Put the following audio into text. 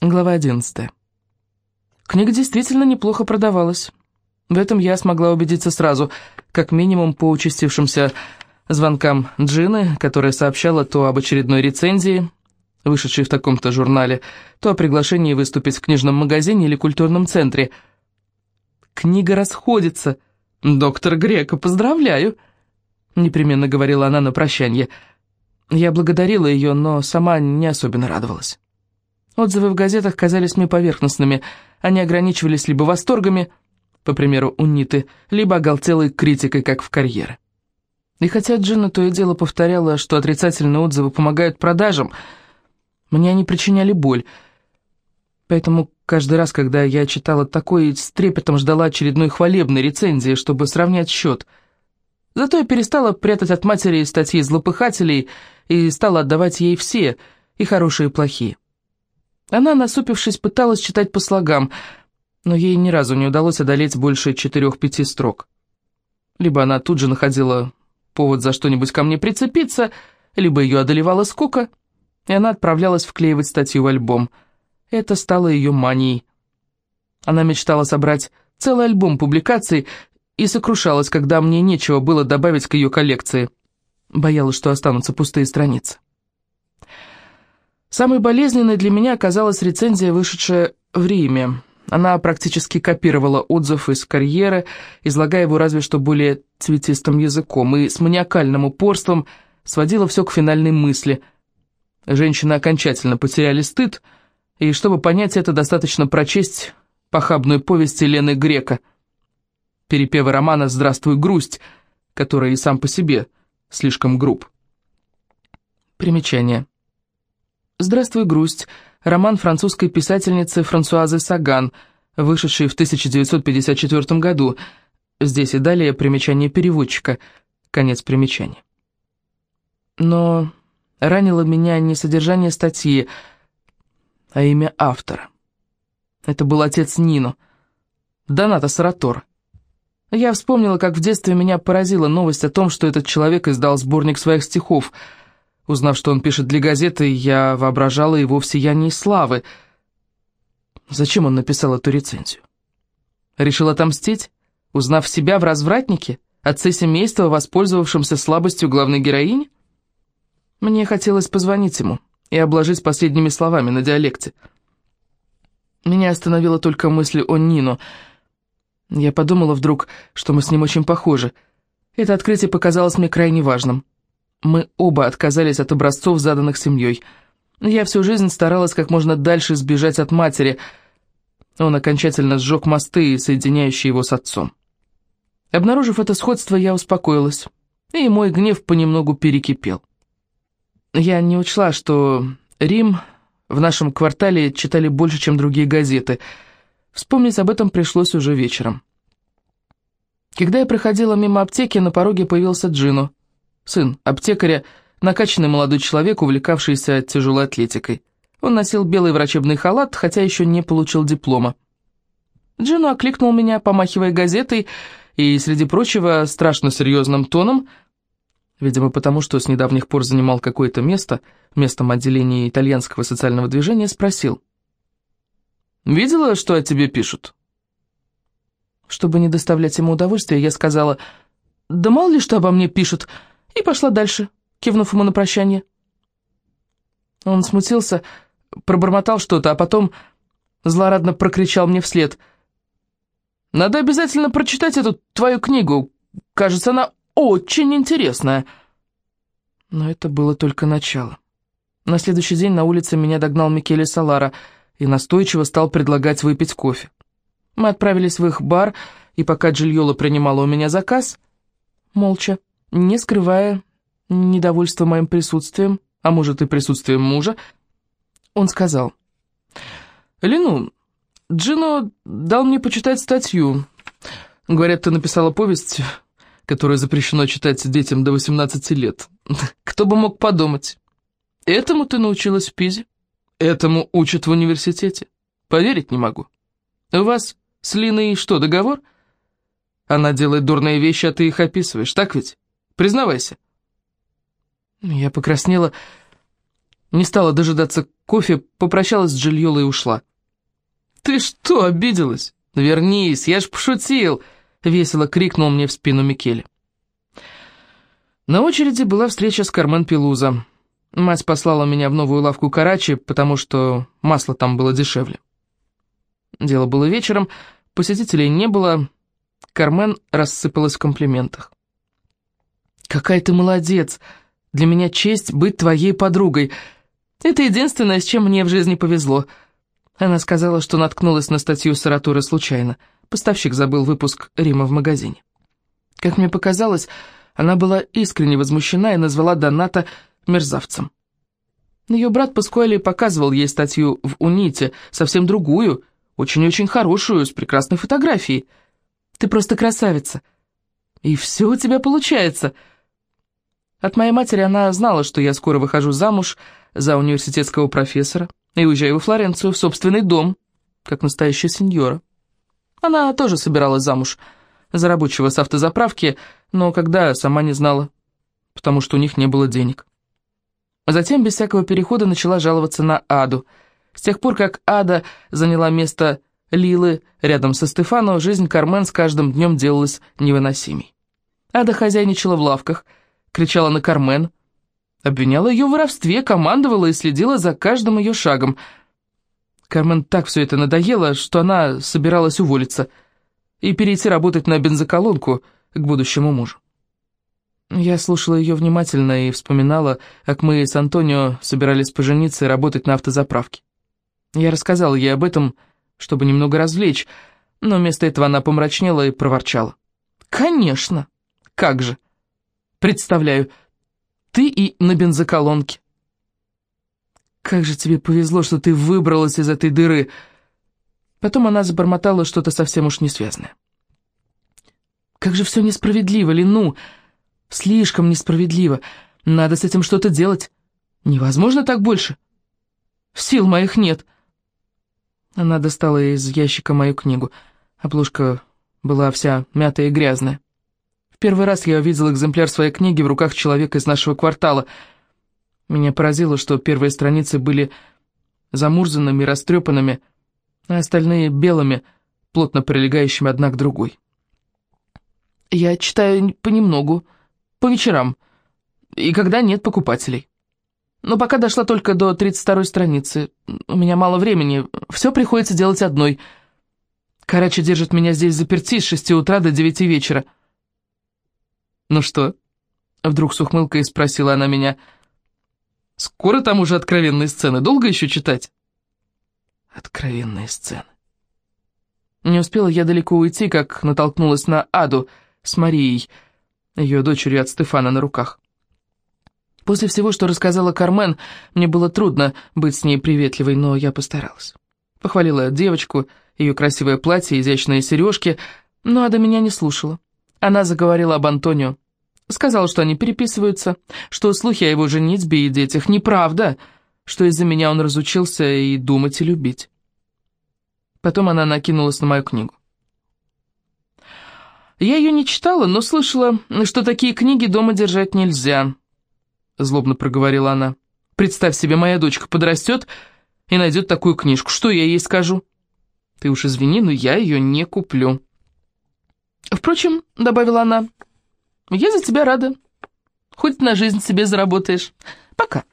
Глава 11. Книга действительно неплохо продавалась. В этом я смогла убедиться сразу, как минимум по участившимся звонкам Джины, которая сообщала то об очередной рецензии, вышедшей в таком-то журнале, то о приглашении выступить в книжном магазине или культурном центре. «Книга расходится. Доктор Грека, поздравляю!» Непременно говорила она на прощанье. Я благодарила ее, но сама не особенно радовалась. Отзывы в газетах казались мне поверхностными. Они ограничивались либо восторгами, по примеру Униты, либо оголтелой критикой, как в карьере. И хотя Джина то и дело повторяла, что отрицательные отзывы помогают продажам, мне они причиняли боль. Поэтому каждый раз, когда я читала такое, с трепетом ждала очередной хвалебной рецензии, чтобы сравнять счет. Зато я перестала прятать от матери статьи злопыхателей и стала отдавать ей все, и хорошие, и плохие. Она, насупившись, пыталась читать по слогам, но ей ни разу не удалось одолеть больше четырех-пяти строк. Либо она тут же находила повод за что-нибудь ко мне прицепиться, либо ее одолевала скука, и она отправлялась вклеивать статью в альбом. Это стало ее манией. Она мечтала собрать целый альбом публикаций и сокрушалась, когда мне нечего было добавить к ее коллекции. Боялась, что останутся пустые страницы. Самой болезненной для меня оказалась рецензия, вышедшая в Риме. Она практически копировала отзыв из карьеры, излагая его разве что более цветистым языком, и с маниакальным упорством сводила все к финальной мысли. Женщины окончательно потеряли стыд, и чтобы понять это, достаточно прочесть похабную повесть Елены Грека, перепевы романа «Здравствуй, грусть», который и сам по себе слишком груб. Примечание. «Здравствуй, грусть» — роман французской писательницы Франсуазы Саган, вышедший в 1954 году. Здесь и далее примечание переводчика, конец примечания. Но ранило меня не содержание статьи, а имя автора. Это был отец Нино, Доната Саратор. Я вспомнила, как в детстве меня поразила новость о том, что этот человек издал сборник своих стихов — Узнав, что он пишет для газеты, я воображала его в сиянии славы. Зачем он написал эту рецензию? Решил отомстить, узнав себя в развратнике, отце семейства, воспользовавшемся слабостью главной героини? Мне хотелось позвонить ему и обложить последними словами на диалекте. Меня остановила только мысль о Нино. Я подумала вдруг, что мы с ним очень похожи. Это открытие показалось мне крайне важным. Мы оба отказались от образцов, заданных семьей. Я всю жизнь старалась как можно дальше сбежать от матери. Он окончательно сжег мосты, соединяющие его с отцом. Обнаружив это сходство, я успокоилась, и мой гнев понемногу перекипел. Я не учла, что Рим в нашем квартале читали больше, чем другие газеты. Вспомнить об этом пришлось уже вечером. Когда я проходила мимо аптеки, на пороге появился Джино сын аптекаря, накачанный молодой человек, увлекавшийся тяжелой атлетикой. Он носил белый врачебный халат, хотя еще не получил диплома. Джину окликнул меня, помахивая газетой, и, среди прочего, страшно серьезным тоном, видимо, потому что с недавних пор занимал какое-то место, местом отделения итальянского социального движения, спросил. «Видела, что о тебе пишут?» Чтобы не доставлять ему удовольствия, я сказала, «Да мало ли что обо мне пишут», и пошла дальше, кивнув ему на прощание. Он смутился, пробормотал что-то, а потом злорадно прокричал мне вслед. «Надо обязательно прочитать эту твою книгу. Кажется, она очень интересная». Но это было только начало. На следующий день на улице меня догнал Микеле Салара и настойчиво стал предлагать выпить кофе. Мы отправились в их бар, и пока Джильола принимала у меня заказ, молча, не скрывая недовольства моим присутствием, а может и присутствием мужа, он сказал, «Лину, Джино дал мне почитать статью. Говорят, ты написала повесть, которую запрещено читать детям до 18 лет. Кто бы мог подумать? Этому ты научилась в Пизе, этому учат в университете. Поверить не могу. У вас с Линой что, договор? Она делает дурные вещи, а ты их описываешь, так ведь?» Признавайся». Я покраснела Не стала дожидаться кофе, попрощалась с Джильолой и ушла. «Ты что, обиделась? Вернись, я ж пошутил!» — весело крикнул мне в спину Микеле. На очереди была встреча с Кармен Пелуза. Мать послала меня в новую лавку Карачи, потому что масло там было дешевле. Дело было вечером, посетителей не было, Кармен рассыпалась в комплиментах. «Какая ты молодец! Для меня честь быть твоей подругой. Это единственное, с чем мне в жизни повезло». Она сказала, что наткнулась на статью Саратуры случайно. Поставщик забыл выпуск Рима в магазине. Как мне показалось, она была искренне возмущена и назвала Доната мерзавцем. Ее брат Паскуэли показывал ей статью в Уните, совсем другую, очень-очень хорошую, с прекрасной фотографией. «Ты просто красавица. И все у тебя получается», от моей матери она знала, что я скоро выхожу замуж за университетского профессора и уезжаю во Флоренцию, в собственный дом, как настоящая сеньора. Она тоже собиралась замуж за рабочего с автозаправки, но когда, сама не знала, потому что у них не было денег. Затем, без всякого перехода, начала жаловаться на Аду. С тех пор, как Ада заняла место Лилы рядом со Стефано, жизнь Кармен с каждым днем делалась невыносимей. Ада хозяйничала в лавках – кричала на Кармен. Обвиняла ее в воровстве, командовала и следила за каждым ее шагом. Кармен так все это надоело, что она собиралась уволиться и перейти работать на бензоколонку к будущему мужу. Я слушала ее внимательно и вспоминала, как мы с Антонио собирались пожениться и работать на автозаправке. Я рассказала ей об этом, чтобы немного развлечь, но вместо этого она помрачнела и проворчала. «Конечно! Как же! Представляю, ты и на бензоколонке. Как же тебе повезло, что ты выбралась из этой дыры. Потом она забормотала что-то совсем уж несвязное. Как же все несправедливо, Лину. Слишком несправедливо. Надо с этим что-то делать. Невозможно так больше. Сил моих нет. Она достала из ящика мою книгу. Обложка была вся мятая и грязная. Первый раз я увидел экземпляр своей книги в руках человека из нашего квартала. Меня поразило, что первые страницы были замурзанными, растрепанными, а остальные белыми, плотно прилегающими одна к другой. Я читаю понемногу, по вечерам, и когда нет покупателей. Но пока дошла только до 32-й страницы. У меня мало времени, все приходится делать одной. Карачи держит меня здесь заперти с 6 утра до 9 вечера. «Ну что?» Вдруг с ухмылкой спросила она меня. «Скоро там уже откровенные сцены. Долго еще читать?» Откровенные сцены. Не успела я далеко уйти, как натолкнулась на Аду с Марией, ее дочерью от Стефана на руках. После всего, что рассказала Кармен, мне было трудно быть с ней приветливой, но я постаралась. Похвалила девочку, ее красивое платье, изящные сережки, но Ада меня не слушала. Она заговорила об Антонио. Сказала, что они переписываются, что слухи о его женитьбе и детях неправда, что из-за меня он разучился и думать, и любить. Потом она накинулась на мою книгу. Я ее не читала, но слышала, что такие книги дома держать нельзя, злобно проговорила она. Представь себе, моя дочка подрастет и найдет такую книжку. Что я ей скажу? Ты уж извини, но я ее не куплю. «Впрочем», — добавила она, — «я за тебя рада. Хоть на жизнь себе заработаешь. Пока».